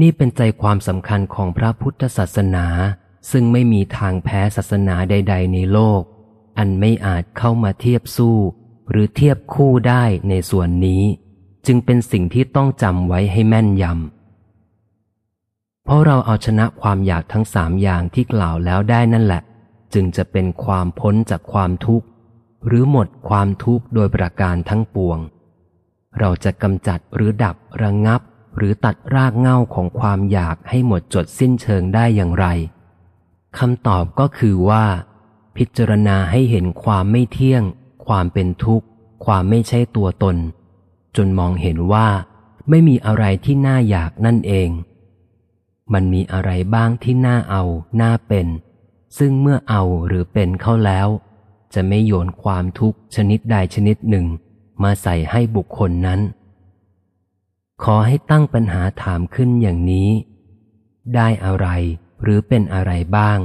นี่เป็นใจความสำคัญของพระพุทธศาสนา ซึ่งไม่มีทางแพ้ศาสนาใด ๆ ในโลก อันไม่อาจเข้ามาเทียบสู้ หรือเทียบคู่ได้ในส่วนนี้ จึงเป็นสิ่งที่ต้องจำไว้ให้แม่นยำเพราะเราเอาชนะความอยากทั้งสามอย่างที่กล่าวแล้วได้นั่นแหละ จึงจะเป็นความพ้นจากความทุกข์ หรือหมดความทุกข์โดยประการทั้งปวง เราจะกำจัดหรือดับระงงับ หรือตัดรากเง้าของความอยากให้หมดจดสิ้นเชิงได้อย่างไรคำตอบก็คือว่า พิจารณาให้เห็นความไม่เที่ยง ความเป็นทุกข์ ความไม่ใช่ตัวตน จนมองเห็นว่า ไม่มีอะไรที่น่าอยากนั่นเอง มันมีอะไรบ้างที่น่าเอา น่าเป็น ซึ่งเมื่อเอาหรือเป็นเข้าแล้ว จะไม่โยนความทุกข์ชนิดใดชนิดหนึ่ง มาใส่ให้บุคคลนั้น ขอให้ตั้งปัญหาถามขึ้นอย่างนี้ ได้อะไรหรือเป็นอะไรบ้าง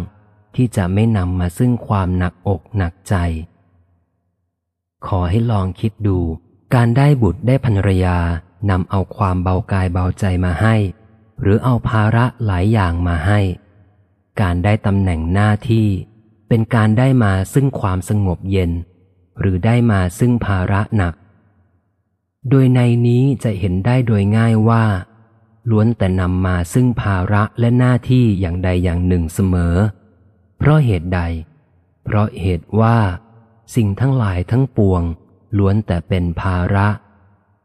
ที่จะไม่นำมาซึ่งความหนักอกหนักใจ ขอให้ลองคิดดู การได้บุตรได้ภรรยานำเอาความเบากายเบาใจมาให้ หรือเอาภาระหลายอย่างมาให้ การได้ตำแหน่งหน้าที่ เป็นการได้มาซึ่งความสงบเย็น หรือได้มาซึ่งภาระหนัก โดยในนี้จะเห็นได้โดยง่ายว่า ล้วนแต่นำมาซึ่งภาระและหน้าที่อย่างใดอย่างหนึ่งเสมอ เพราะเหตุใด เพราะเหตุว่า สิ่งทั้งหลายทั้งปวง ล้วนแต่เป็นภาระ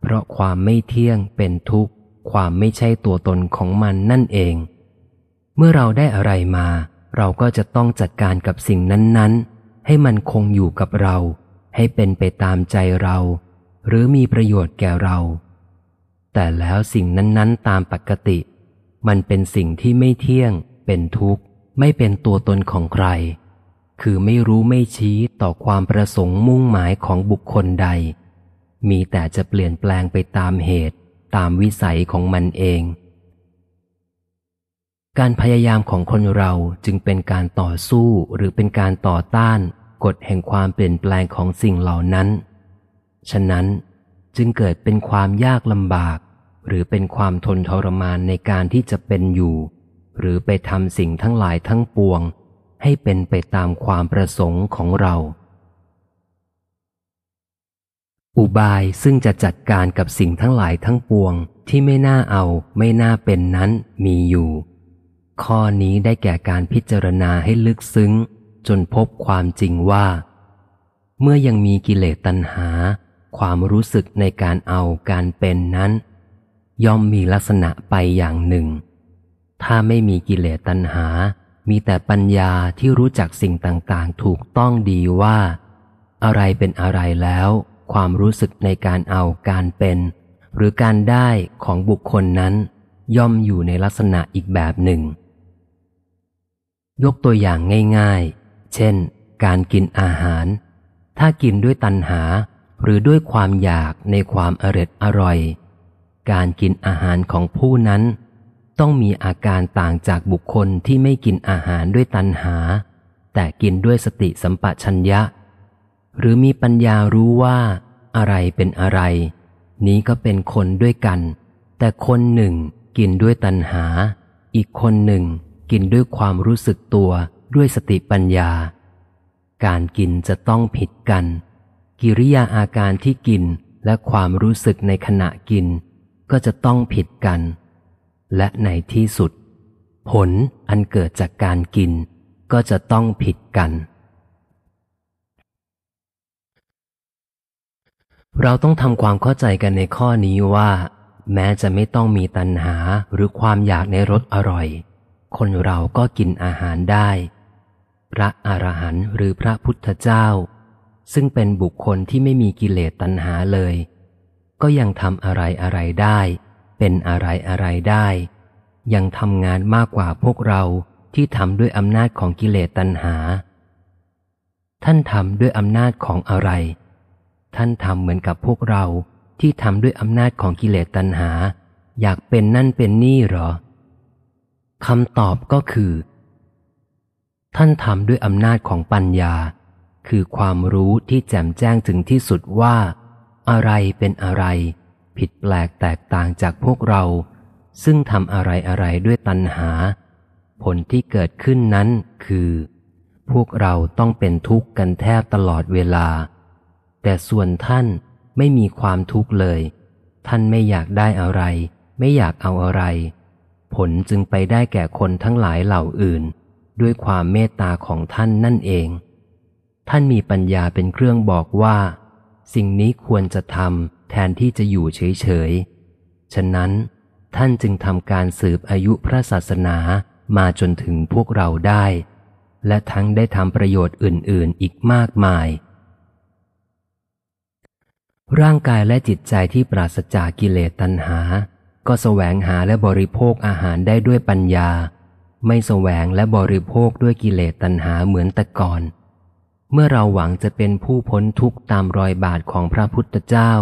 เพราะความไม่เที่ยงเป็นทุกข์ ความไม่ใช่ตัวตนของมันนั่นเอง เมื่อเราได้อะไรมา เราก็จะต้องจัดการกับสิ่งนั้น ๆ ให้มันคงอยู่กับเรา ให้เป็นไปตามใจเรา หรือมีประโยชน์แก่เรา แต่แล้วสิ่งนั้น ๆ ตามปกติ มันเป็นสิ่งที่ไม่เที่ยง เป็นทุกข์ ไม่เป็นตัวตนของใคร คือไม่รู้ไม่ชี้ต่อความประสงค์มุ่งหมายของบุคคลใด มีแต่จะเปลี่ยนแปลงไปตามเหตุ ตามวิสัยของมันเอง การพยายามของคนเราจึงเป็นการต่อสู้หรือเป็นการต่อต้านกฎแห่งความเปลี่ยนแปลงของสิ่งเหล่านั้น ฉะนั้นจึงเกิดเป็นความยากลำบาก หรือเป็นความทนทรมานในการที่จะเป็นอยู่ หรือไปทำสิ่งทั้งหลายทั้งปวง ให้เป็นไปตามความประสงค์ของเรา อุบายซึ่งจะจัดการกับสิ่งทั้งหลายทั้งปวงที่ไม่น่าเอาไม่น่าเป็นนั้นมีอยู่ ข้อนี้ได้แก่การพิจารณาให้ลึกซึ้ง จนพบความจริงว่า เมื่อยังมีกิเลสตัณหา ความรู้สึกในการเอาการเป็นนั้น ย่อมมีลักษณะไปอย่างหนึ่ง ถ้าไม่มีกิเลสตัณหา มีแต่ปัญญาที่รู้จักสิ่งต่างๆ ถูกต้องดีว่า อะไรเป็นอะไรแล้ว ความรู้สึกในการเอาการเป็น หรือการได้ของบุคคลนั้น ย่อมอยู่ในลักษณะอีกแบบหนึ่ง ยกตัวอย่างง่าย ๆ เช่น การกินอาหาร ถ้ากินด้วยตัณหา หรือด้วยความอยากในความอร็ดอร่อย การกินอาหารของผู้นั้น ต้องมีอาการต่างจากบุคคลที่ไม่กินอาหารด้วยตัณหา แต่กินด้วยสติสัมปชัญญะ หรือมีปัญญารู้ว่าอะไรเป็นอะไร นี้ก็เป็นคนด้วยกัน แต่คนหนึ่งกินด้วยตัณหา อีกคนหนึ่งกินด้วยความรู้สึกตัวด้วยสติปัญญา การกินจะต้องผิดกัน กิริยาอาการที่กินและความรู้สึกในขณะกิน ก็จะต้องผิดกัน และในที่สุด ผลอันเกิดจากการกิน ก็จะต้องผิดกัน เราต้องทำความเข้าใจกันในข้อนี้ว่า แม้จะไม่ต้องมีตัณหาหรือความอยากในรสอร่อย คนเราก็กินอาหารได้ พระอรหันต์หรือพระพุทธเจ้า ซึ่งเป็นบุคคลที่ไม่มีกิเลสตัณหาเลย ก็ยังทำอะไรอะไรได้ เป็นอะไรอะไรได้ ยังทำงานมากกว่าพวกเราที่ทำด้วยอำนาจของกิเลสตัณหา ท่านทำด้วยอำนาจของอะไร ท่านทำเหมือนกับพวกเราที่ทำด้วยอำนาจของกิเลสตัณหา อยากเป็นนั่นเป็นนี่หรอคำตอบก็คือ ท่านทำด้วยอำนาจของปัญญา คือความรู้ที่แจ่มแจ้งถึงที่สุดว่า อะไรเป็นอะไร ผิดแปลกแตกต่างจากพวกเรา ซึ่งทำอะไรอะไรด้วยตัณหา ผลที่เกิดขึ้นนั้นคือ พวกเราต้องเป็นทุกข์กันแทบตลอดเวลา แต่ส่วนท่านไม่มีความทุกข์เลย ท่านไม่อยากได้อะไร ไม่อยากเอาอะไร ผลจึงไปได้แก่คนทั้งหลายเหล่าอื่น ด้วยความเมตตาของท่านนั่นเอง ท่านมีปัญญาเป็นเครื่องบอกว่า สิ่งนี้ควรจะทำแทนที่จะอยู่เฉยๆ ฉะนั้น ท่านจึงทำการสืบอายุพระศาสนามาจนถึงพวกเราได้ และทั้งได้ทำประโยชน์อื่นๆ อีกมากมาย ร่างกายและจิตใจที่ปราศจากกิเลสตัณหา ก็แสวงหาและบริโภคอาหารได้ด้วยปัญญา ไม่แสวงและบริโภคด้วยกิเลสตัณหาเหมือนแต่ก่อน เมื่อเราหวังจะเป็นผู้พ้นทุกข์ตามรอยบาทของพระพุทธเจ้า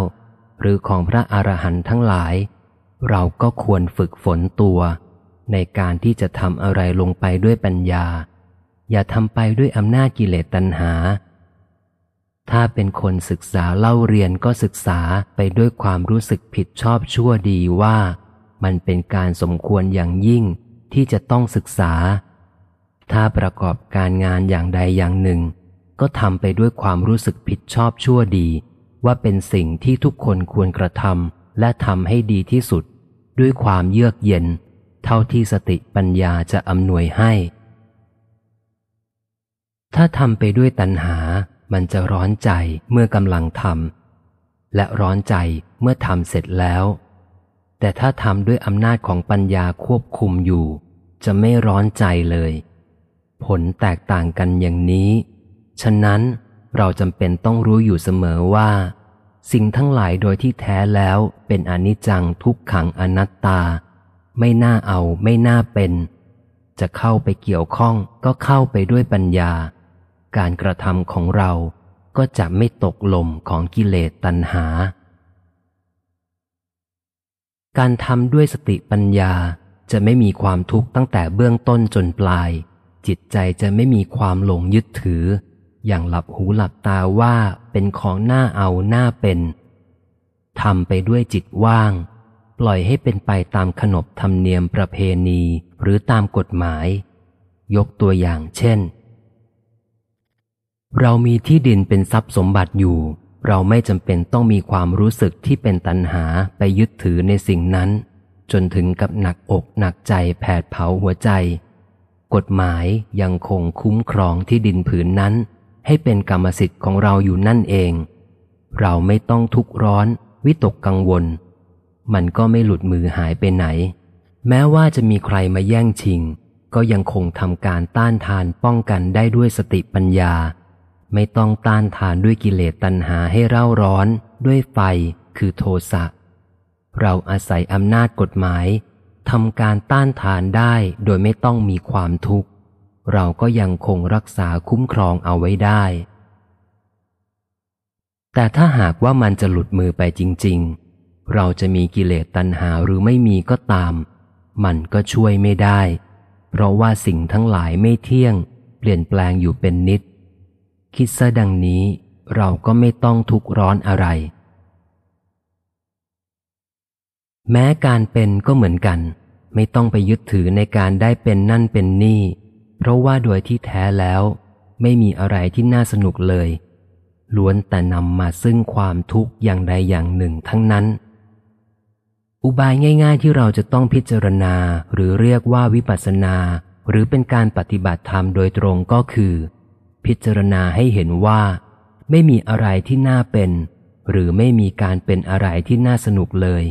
หรือของพระอรหันต์ทั้งหลาย เราก็ควรฝึกฝนตัว ในการที่จะทำอะไรลงไปด้วยปัญญา อย่าทำไปด้วยอำนาจกิเลสตัณหา ถ้าเป็นคนศึกษาเล่าเรียนก็ศึกษาไปด้วยความรู้สึกผิดชอบชั่วดีว่ามันเป็นการสมควรอย่างยิ่งที่จะต้องศึกษา ถ้าประกอบการงานอย่างใดอย่างหนึ่ง ก็ทำไปด้วยความรู้สึกผิดชอบชั่วดี ว่าเป็นสิ่งที่ทุกคนควรกระทำและทำให้ดีที่สุด ด้วยความเยือกเย็น เท่าที่สติปัญญาจะอำนวยให้ ถ้าทำไปด้วยตัณหา มันจะร้อนใจเมื่อกำลังทำและร้อนใจเมื่อทำเสร็จแล้ว แต่ถ้าทำด้วยอำนาจของปัญญาควบคุมอยู่ จะไม่ร้อนใจเลย ผลแตกต่างกันอย่างนี้ ฉะนั้นเราจำเป็นต้องรู้อยู่เสมอว่า สิ่งทั้งหลายโดยที่แท้แล้วเป็นอนิจจังทุกขังอนัตตา ไม่น่าเอาไม่น่าเป็น จะเข้าไปเกี่ยวข้องก็เข้าไปด้วยปัญญา การกระทำของเราก็จะไม่ตกลมของกิเลสตัณหา การทำด้วยสติปัญญาจะไม่มีความทุกข์ตั้งแต่เบื้องต้นจนปลาย จิตใจจะไม่มีความหลงยึดถือ อย่างหลับหูหลับตาว่าเป็นของหน้าเอาหน้าเป็นทำไปด้วยจิตว่าง ปล่อยให้เป็นไปตามขนบธรรมเนียมประเพณีหรือตามกฎหมาย ยกตัวอย่างเช่น เรามีที่ดินเป็นทรัพย์สมบัติอยู่ เราไม่จำเป็นต้องมีความรู้สึกที่เป็นตัณหาไปยึดถือในสิ่งนั้น จนถึงกับหนักอกหนักใจแผดเผาหัวใจ กฎหมายยังคงคุ้มครองที่ดินผืนนั้น ให้เป็นกรรมสิทธิ์ของเราอยู่นั่นเอง เราไม่ต้องทุกข์ร้อน วิตกกังวล มันก็ไม่หลุดมือหายไปไหน แม้ว่าจะมีใครมาแย่งชิง ก็ยังคงทำการต้านทานป้องกันได้ด้วยสติปัญญา ไม่ต้องต้านทานด้วยกิเลสตัณหาให้เร่าร้อน ด้วยไฟคือโทสะเราอาศัยอำนาจกฎหมายทำการต้านทานได้โดยไม่ต้องมีความทุกข์ เราก็ยังคงรักษาคุ้มครองเอาไว้ได้ แต่ถ้าหากว่ามันจะหลุดมือไปจริง ๆ เราจะมีกิเลสตัณหาหรือไม่มีก็ตาม มันก็ช่วยไม่ได้ เพราะว่าสิ่งทั้งหลายไม่เที่ยง เปลี่ยนแปลงอยู่เป็นนิด คิดซะดังนี้เราก็ไม่ต้องทุกข์ร้อนอะไร แม้การเป็นก็เหมือนกัน ไม่ต้องไปยึดถือในการได้เป็นนั่นเป็นนี่ เพราะว่าโดยที่แท้แล้ว ไม่มีอะไรที่น่าสนุกเลย ล้วนแต่นำมาซึ่งความทุกข์อย่างใดอย่างหนึ่งทั้งนั้น อุบายง่าย ๆ ที่เราจะต้องพิจารณาหรือเรียกว่าวิปัสสนา หรือเป็นการปฏิบัติธรรมโดยตรงก็คือ พิจารณาให้เห็นว่า ไม่มีอะไรที่น่าเป็น หรือไม่มีการเป็นอะไรที่น่าสนุกเลย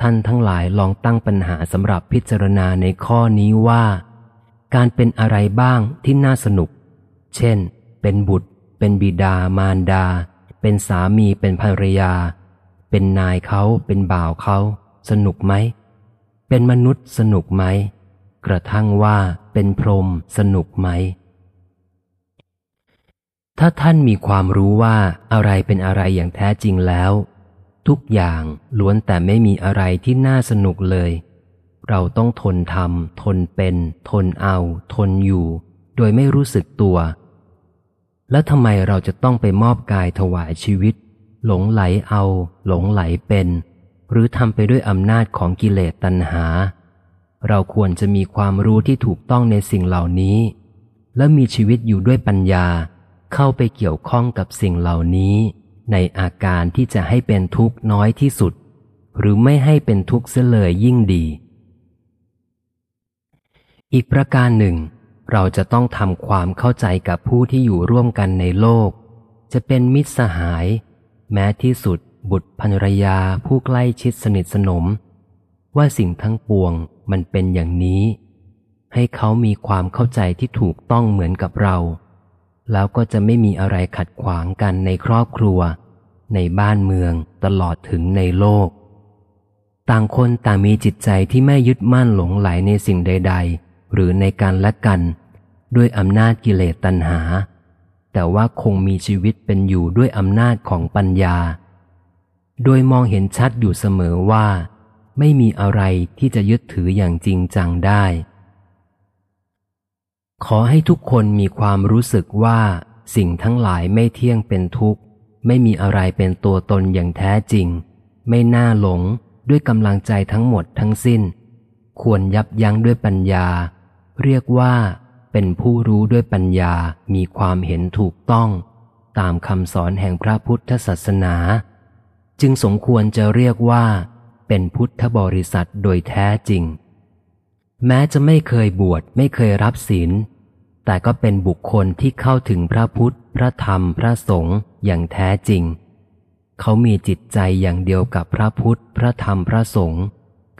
ท่านทั้งหลายลองตั้งปัญหาสำหรับพิจารณาในข้อนี้ว่า การเป็นอะไรบ้างที่น่าสนุก เช่น เป็นบุตร เป็นบิดามารดา เป็นสามีเป็นภรรยา เป็นนายเขาเป็นบ่าวเขาสนุกไหม เป็นมนุษย์สนุกไหม กระทั่งว่าเป็นพรหมสนุกไหม ถ้าท่านมีความรู้ว่าอะไรเป็นอะไรอย่างแท้จริงแล้ว ทุกอย่างล้วนแต่ไม่มีอะไรที่น่าสนุกเลย เราต้องทนทำทนเป็น ทนเอา ทนอยู่ โดยไม่รู้สึกตัว แล้วทำไมเราจะต้องไปมอบกายถวายชีวิต หลงไหลเอา หลงไหลเป็น หรือทำไปด้วยอำนาจของกิเลสตัณหา เราควรจะมีความรู้ที่ถูกต้องในสิ่งเหล่านี้ และมีชีวิตอยู่ด้วยปัญญา เข้าไปเกี่ยวข้องกับสิ่งเหล่านี้ ในอาการที่จะให้เป็นทุกข์น้อยที่สุด หรือไม่ให้เป็นทุกข์เสียเลยยิ่งดี อีกประการหนึ่ง เราจะต้องทำความเข้าใจกับผู้ที่อยู่ร่วมกันในโลก จะเป็นมิตรสหาย แม้ที่สุดบุตรภรรยาผู้ใกล้ชิดสนิทสนม ว่าสิ่งทั้งปวงมันเป็นอย่างนี้ ให้เขามีความเข้าใจที่ถูกต้องเหมือนกับเรา แล้วก็จะไม่มีอะไรขัดขวางกันในครอบครัว ในบ้านเมืองตลอดถึงในโลก ต่างคนต่างมีจิตใจที่ไม่ยึดมั่นหลงไหลในสิ่งใด ๆ หรือในการละกัน ด้วยอำนาจกิเลสตัณหา แต่ว่าคงมีชีวิตเป็นอยู่ด้วยอำนาจของปัญญา โดยมองเห็นชัดอยู่เสมอว่า ไม่มีอะไรที่จะยึดถืออย่างจริงจังได้ ขอให้ทุกคนมีความรู้สึกว่า สิ่งทั้งหลายไม่เที่ยงเป็นทุกข์ ไม่มีอะไรเป็นตัวตนอย่างแท้จริง ไม่น่าหลงด้วยกำลังใจทั้งหมดทั้งสิ้น ควรยับยั้งด้วยปัญญา เรียกว่าเป็นผู้รู้ด้วยปัญญามีความเห็นถูกต้อง ตามคำสอนแห่งพระพุทธศาสนา จึงสมควรจะเรียกว่า เป็นพุทธบริษัทโดยแท้จริง แม้จะไม่เคยบวชไม่เคยรับศีล แต่ก็เป็นบุคคลที่เข้าถึงพระพุทธ พระธรรมพระสงฆ์อย่างแท้จริง เขามีจิตใจอย่างเดียวกับพระพุทธ พระธรรมพระสงฆ์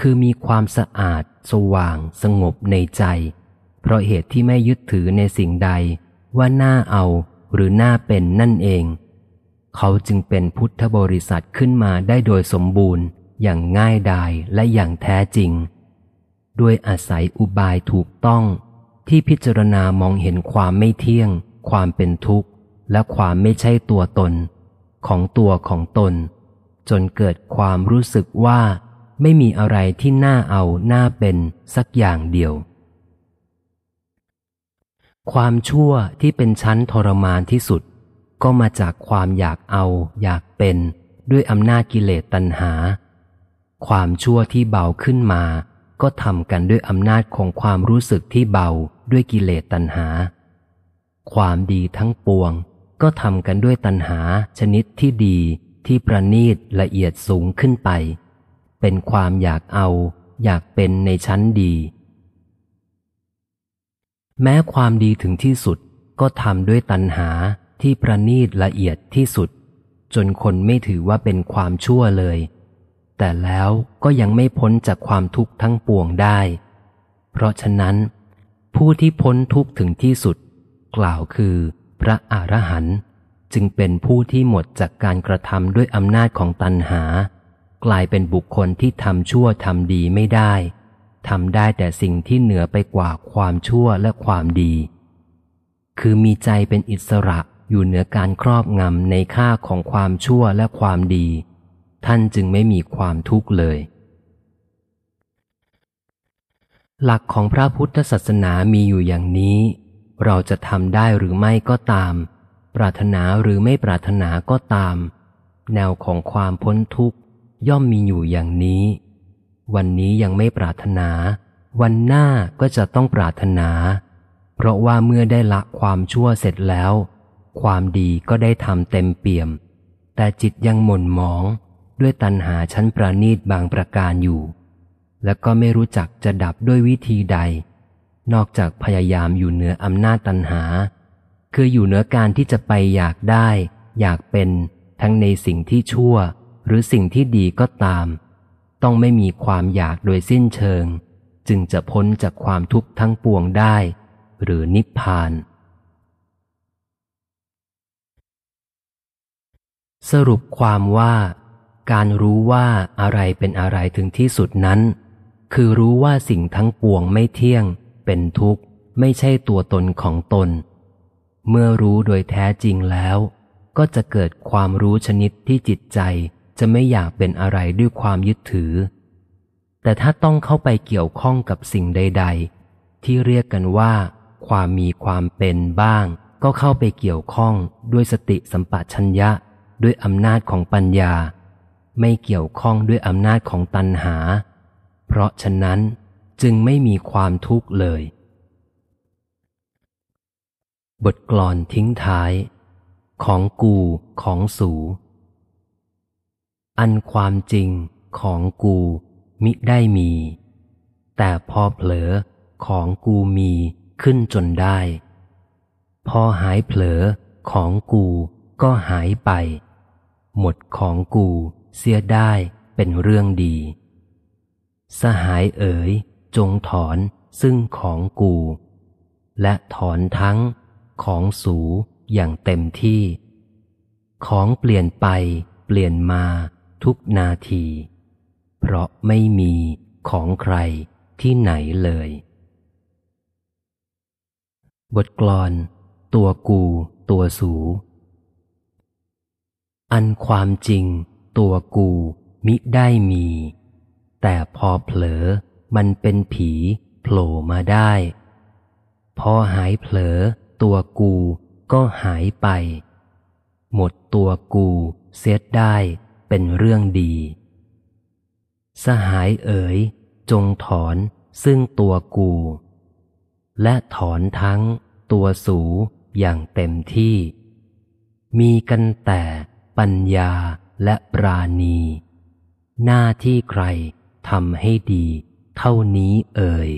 คือมีความสะอาด สว่าง สงบในใจ เพราะเหตุที่ไม่ยึดถือในสิ่งใดว่าน่าเอาหรือน่าเป็นนั่นเอง เขาจึงเป็นพุทธบริษัทขึ้นมาได้โดยสมบูรณ์อย่างง่ายดายและอย่างแท้จริง ด้วยอาศัยอุบายถูกต้อง ที่พิจารณามองเห็นความไม่เที่ยง ความเป็นทุกข์ และความไม่ใช่ตัวตน ของตัวของตน จนเกิดความรู้สึกว่า ไม่มีอะไรที่น่าเอาน่าเป็นสักอย่างเดียว ความชั่วที่เป็นชั้นทรมานที่สุด ก็มาจากความอยากเอา อยากเป็น ด้วยอำนาจกิเลสตัณหา ความชั่วที่เบาขึ้นมา ก็ทำกันด้วยอำนาจของความรู้สึกที่เบาด้วยกิเลสตัณหา ความดีทั้งปวง ก็ทำกันด้วยตัณหาชนิดที่ดีที่ประณีตละเอียดสูงขึ้นไป เป็นความอยากเอา อยากเป็นในชั้นดี แม้ความดีถึงที่สุดก็ทำด้วยตัณหาที่ประณีตละเอียดที่สุด จนคนไม่ถือว่าเป็นความชั่วเลย แต่แล้วก็ยังไม่พ้นจากความทุกข์ทั้งปวงได้ เพราะฉะนั้น ผู้ที่พ้นทุกข์ถึงที่สุด กล่าวคือ พระอรหันต์จึงเป็นผู้ที่หมดจากการกระทำด้วยอำนาจของตัณหา กลายเป็นบุคคลที่ทำชั่วทำดีไม่ได้ ทำได้แต่สิ่งที่เหนือไปกว่าความชั่วและความดี คือมีใจเป็นอิสระอยู่เหนือการครอบงำในค่าของความชั่วและความดี ท่านจึงไม่มีความทุกข์เลย หลักของพระพุทธศาสนามีอยู่อย่างนี้ เราจะทำได้หรือไม่ก็ตาม ปรารถนาหรือไม่ปรารถนาก็ตาม แนวของความพ้นทุกข์ย่อมมีอยู่อย่างนี้ วันนี้ยังไม่ปรารถนา วันหน้าก็จะต้องปรารถนา เพราะว่าเมื่อได้ละความชั่วเสร็จแล้ว ความดีก็ได้ทำเต็มเปี่ยม แต่จิตยังหม่นหมอง ด้วยตัณหาชั้นประณีตบางประการอยู่ และก็ไม่รู้จักจะดับด้วยวิธีใด นอกจากพยายามอยู่เหนืออำนาจตัณหา คืออยู่เหนือการที่จะไปอยากได้ อยากเป็น ทั้งในสิ่งที่ชั่ว หรือสิ่งที่ดีก็ตาม ต้องไม่มีความอยากโดยสิ้นเชิง จึงจะพ้นจากความทุกข์ทั้งปวงได้ หรือนิพพาน สรุปความว่าการรู้ว่าอะไรเป็นอะไรถึงที่สุดนั้น คือรู้ว่าสิ่งทั้งปวงไม่เที่ยง เป็นทุกข์ ไม่ใช่ตัวตนของตน เมื่อรู้โดยแท้จริงแล้ว ก็จะเกิดความรู้ชนิดที่จิตใจ จะไม่อยากเป็นอะไรด้วยความยึดถือ แต่ถ้าต้องเข้าไปเกี่ยวข้องกับสิ่งใด ๆ ที่เรียกกันว่า ความมีความเป็นบ้าง ก็เข้าไปเกี่ยวข้องด้วยสติสัมปชัญญะ ด้วยอำนาจของปัญญา ไม่เกี่ยวข้องด้วยอำนาจของตัณหา เพราะฉะนั้นจึงไม่มีความทุกข์เลย บทกลอนทิ้งท้าย ของกูของสู อันความจริงของกูมิได้มี แต่พอเผลอของกูมีขึ้นจนได้ พอหายเผลอของกูก็หายไป หมดของกูเสียได้เป็นเรื่องดี สหายเอ๋ยจงถอนซึ่งของกู และถอนทั้งของสูอย่างเต็มที่ ของเปลี่ยนไปเปลี่ยนมา ทุกนาที เพราะไม่มีของใครที่ไหนเลย บทกลอน ตัวกู ตัวสู อันความจริง ตัวกูมิได้มี แต่พอเผลอมันเป็นผีโผล่มาได้ พอหายเผลอตัวกูก็หายไป หมดตัวกูเสียได้ เป็นเรื่องดี สหายเอ๋ย จงถอนซึ่งตัวกู และถอนทั้งตัวสูอย่างเต็มที่ มีกันแต่ปัญญาและปราณี หน้าที่ใครทำให้ดี เท่านี้เอ่ย